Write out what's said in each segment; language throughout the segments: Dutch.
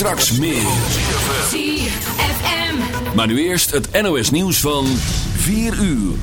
Straks meer. ZFM. Maar nu eerst het NOS nieuws van 4 uur.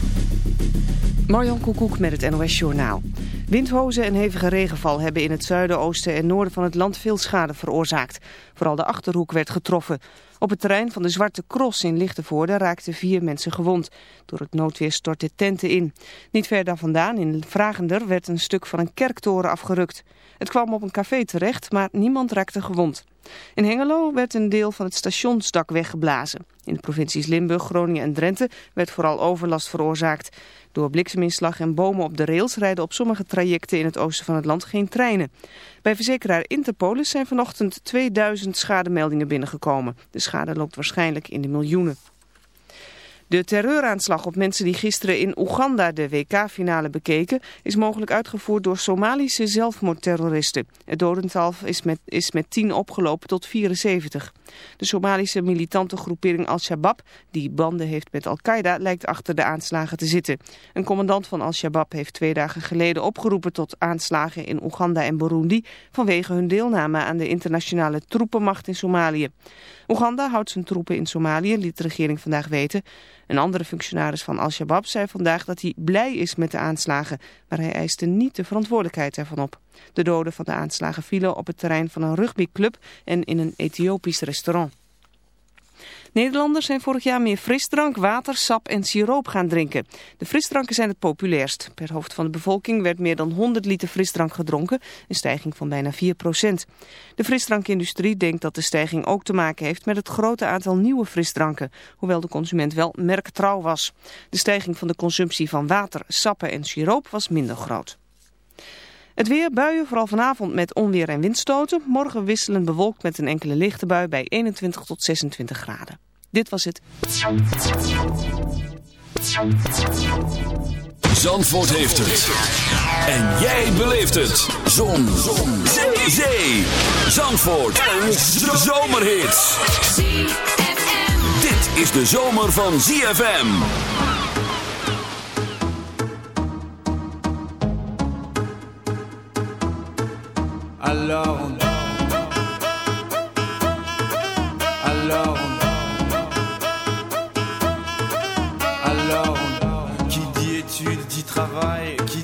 Marjan Koekoek met het NOS Journaal. Windhozen en hevige regenval hebben in het zuiden, oosten en noorden van het land veel schade veroorzaakt. Vooral de Achterhoek werd getroffen. Op het terrein van de Zwarte Cross in Lichtenvoorde raakten vier mensen gewond. Door het noodweer stortten tenten in. Niet ver daar vandaan, in Vragender, werd een stuk van een kerktoren afgerukt. Het kwam op een café terecht, maar niemand raakte gewond. In Hengelo werd een deel van het stationsdak weggeblazen. In de provincies Limburg, Groningen en Drenthe werd vooral overlast veroorzaakt. Door blikseminslag en bomen op de rails rijden op sommige trajecten in het oosten van het land geen treinen. Bij verzekeraar Interpolis zijn vanochtend 2000 schademeldingen binnengekomen. De schade loopt waarschijnlijk in de miljoenen. De terreuraanslag op mensen die gisteren in Oeganda de WK-finale bekeken... is mogelijk uitgevoerd door Somalische zelfmoordterroristen. Het dodental is met, is met 10 opgelopen tot 74. De Somalische militante groepering Al-Shabaab, die banden heeft met Al-Qaeda... lijkt achter de aanslagen te zitten. Een commandant van Al-Shabaab heeft twee dagen geleden opgeroepen... tot aanslagen in Oeganda en Burundi... vanwege hun deelname aan de internationale troepenmacht in Somalië. Oeganda houdt zijn troepen in Somalië, liet de regering vandaag weten... Een andere functionaris van Al-Shabaab zei vandaag dat hij blij is met de aanslagen, maar hij eiste niet de verantwoordelijkheid ervan op. De doden van de aanslagen vielen op het terrein van een rugbyclub en in een Ethiopisch restaurant. Nederlanders zijn vorig jaar meer frisdrank, water, sap en siroop gaan drinken. De frisdranken zijn het populairst. Per hoofd van de bevolking werd meer dan 100 liter frisdrank gedronken, een stijging van bijna 4 procent. De frisdrankindustrie denkt dat de stijging ook te maken heeft met het grote aantal nieuwe frisdranken, hoewel de consument wel merktrouw was. De stijging van de consumptie van water, sappen en siroop was minder groot. Het weer, buien, vooral vanavond met onweer en windstoten. Morgen wisselend bewolkt met een enkele lichte bui bij 21 tot 26 graden. Dit was het. Zandvoort heeft het. En jij beleeft het. Zon. Zon. Zee. Zee. Zandvoort. Een zomerhit. Dit is de zomer van ZFM. Alors on Alors on Alors on Qui dit études dit travail. Qui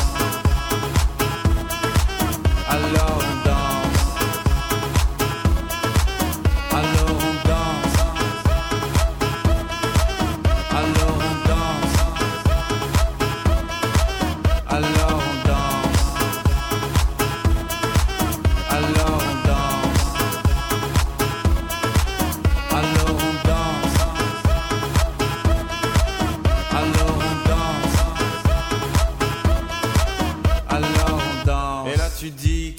alone.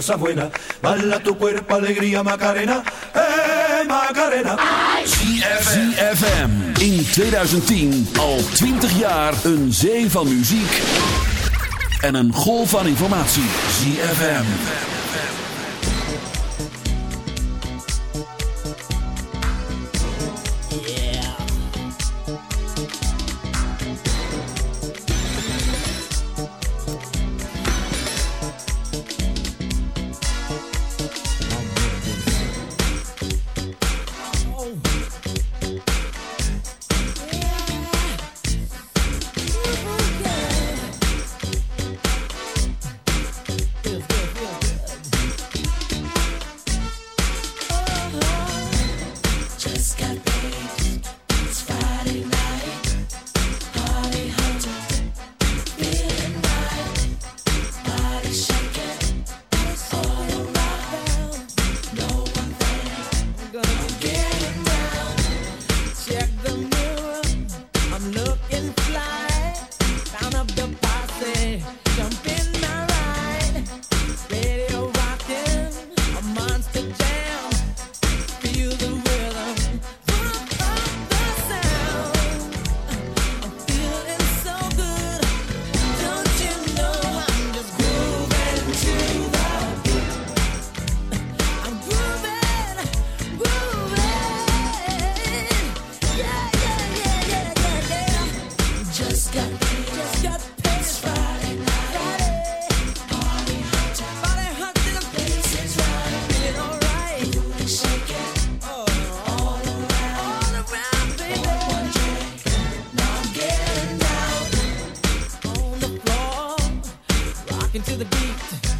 cosas buenas. Bala tu Macarena, eh Macarena. ZFM. In 2010 al 20 jaar een zee van muziek en een golf van informatie. ZFM. Into to the beat.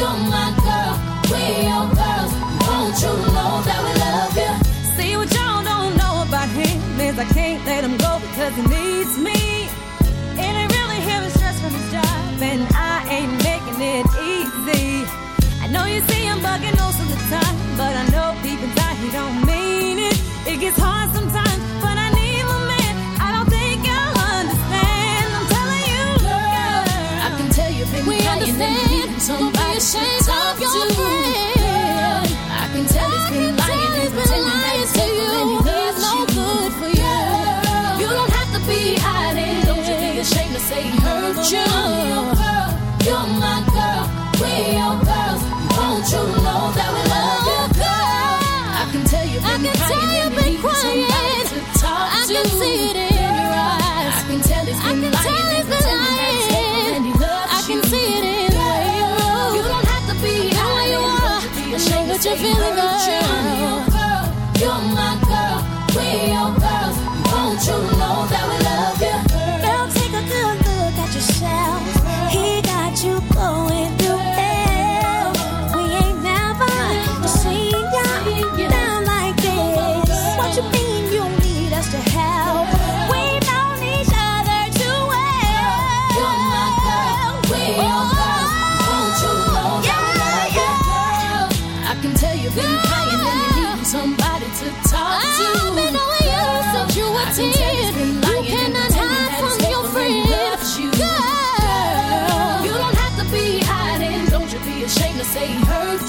You're my girl, we're girls. Won't you know that we love you? See what y'all don't know about him is I can't let him go because he needs me. Really him stressed from his job, and I ain't making it easy. I know you see him bugging but I know deep inside he don't mean it. It gets hard sometimes, but I need man. I don't think you'll understand. I'm telling you, girl, I can tell you've we understand conditions of your friend.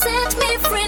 set me free.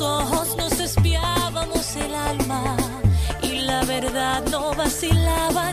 Ojos nos espiábamos el alma. Y la verdad no vacilaba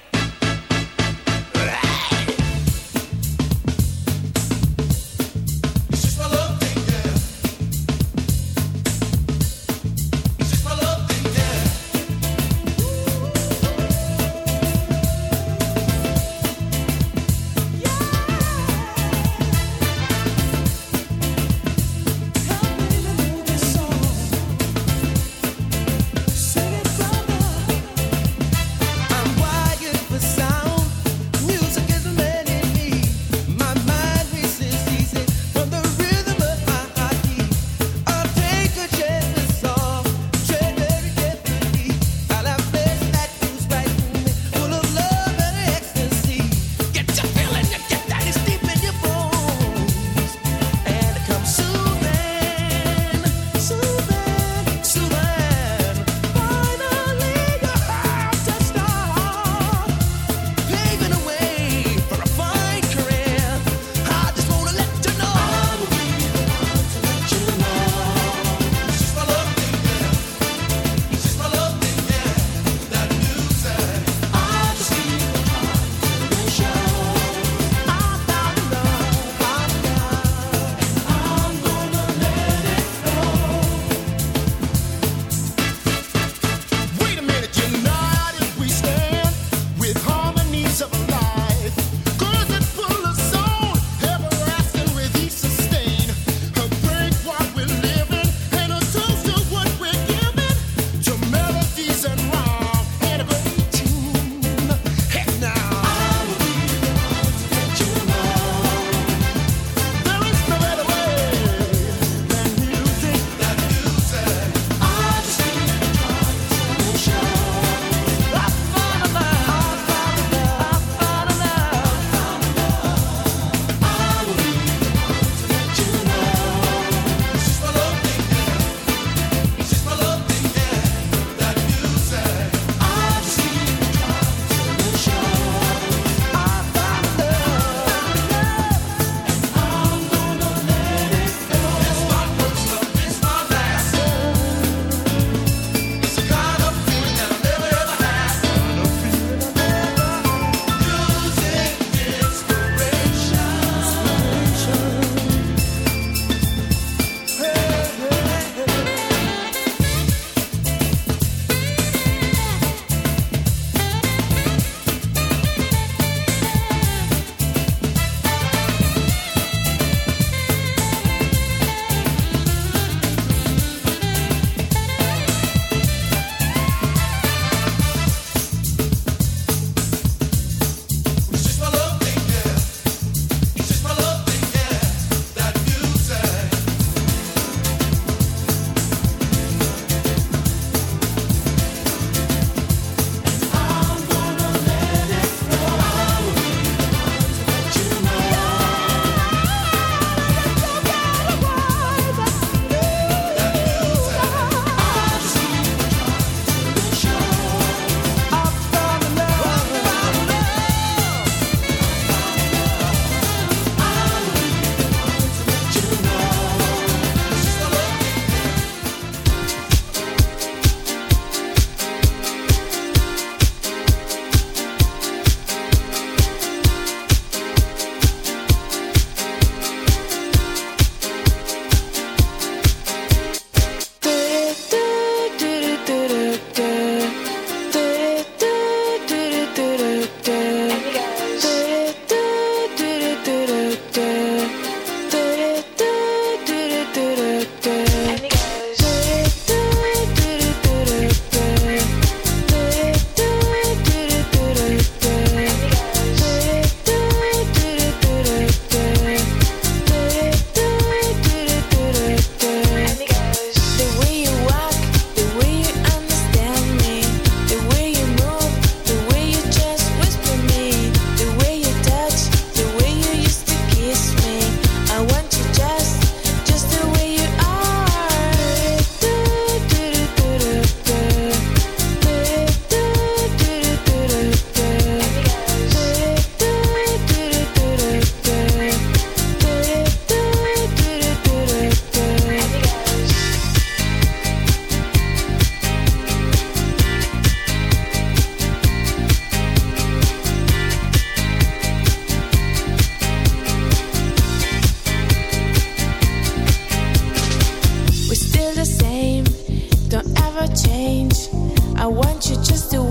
change. I want you just to.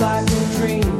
like a dream.